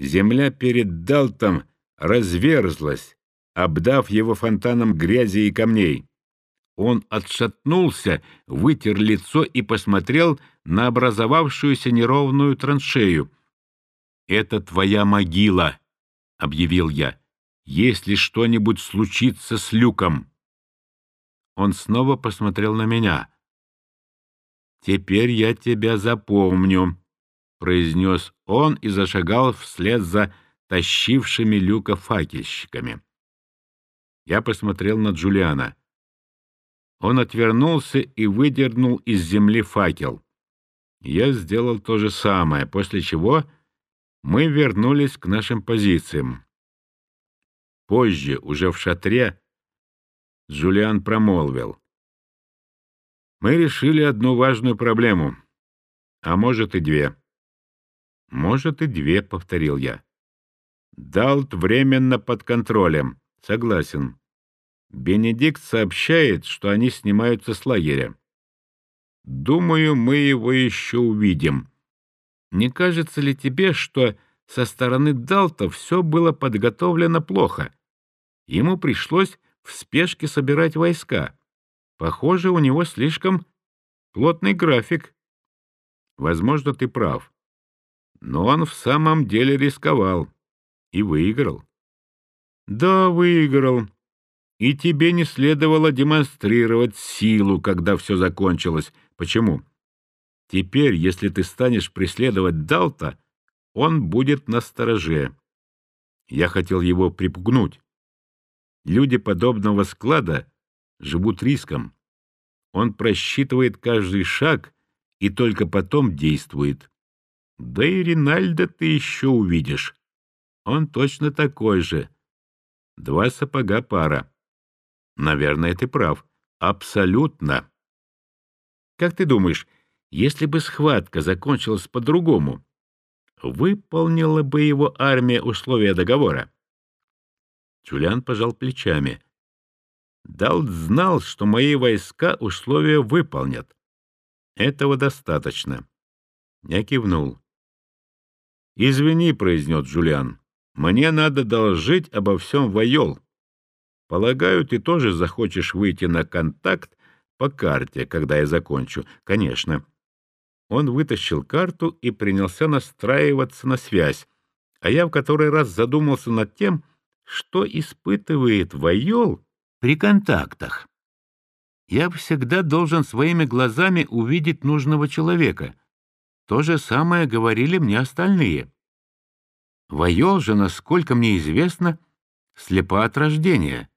Земля перед Далтом разверзлась, обдав его фонтаном грязи и камней. Он отшатнулся, вытер лицо и посмотрел на образовавшуюся неровную траншею. «Это твоя могила», — объявил я, — «если что-нибудь случится с Люком». Он снова посмотрел на меня. «Теперь я тебя запомню», — произнес он и зашагал вслед за тащившими люка факельщиками. Я посмотрел на Джулиана. Он отвернулся и выдернул из земли факел. Я сделал то же самое, после чего мы вернулись к нашим позициям. Позже, уже в шатре, Джулиан промолвил. Мы решили одну важную проблему, а может и две. Может и две, повторил я. Далт временно под контролем. Согласен. Бенедикт сообщает, что они снимаются с лагеря. Думаю, мы его еще увидим. Не кажется ли тебе, что со стороны Далта все было подготовлено плохо? Ему пришлось в спешке собирать войска. Похоже, у него слишком плотный график. Возможно, ты прав. Но он в самом деле рисковал и выиграл. Да, выиграл. И тебе не следовало демонстрировать силу, когда все закончилось. Почему? Теперь, если ты станешь преследовать Далта, он будет на стороже. Я хотел его припугнуть. Люди подобного склада живут риском. Он просчитывает каждый шаг и только потом действует. Да и Ринальда ты еще увидишь. Он точно такой же. Два сапога пара. Наверное, ты прав. Абсолютно. Как ты думаешь, если бы схватка закончилась по-другому, выполнила бы его армия условия договора? Чулян пожал плечами. Далт знал, что мои войска условия выполнят. Этого достаточно. Я кивнул. «Извини», — произнес Джулиан, — «мне надо доложить обо всем Вайол. Полагаю, ты тоже захочешь выйти на контакт по карте, когда я закончу. Конечно». Он вытащил карту и принялся настраиваться на связь, а я в который раз задумался над тем, что испытывает Вайол при контактах. Я всегда должен своими глазами увидеть нужного человека. То же самое говорили мне остальные. Вайол же, насколько мне известно, слепа от рождения.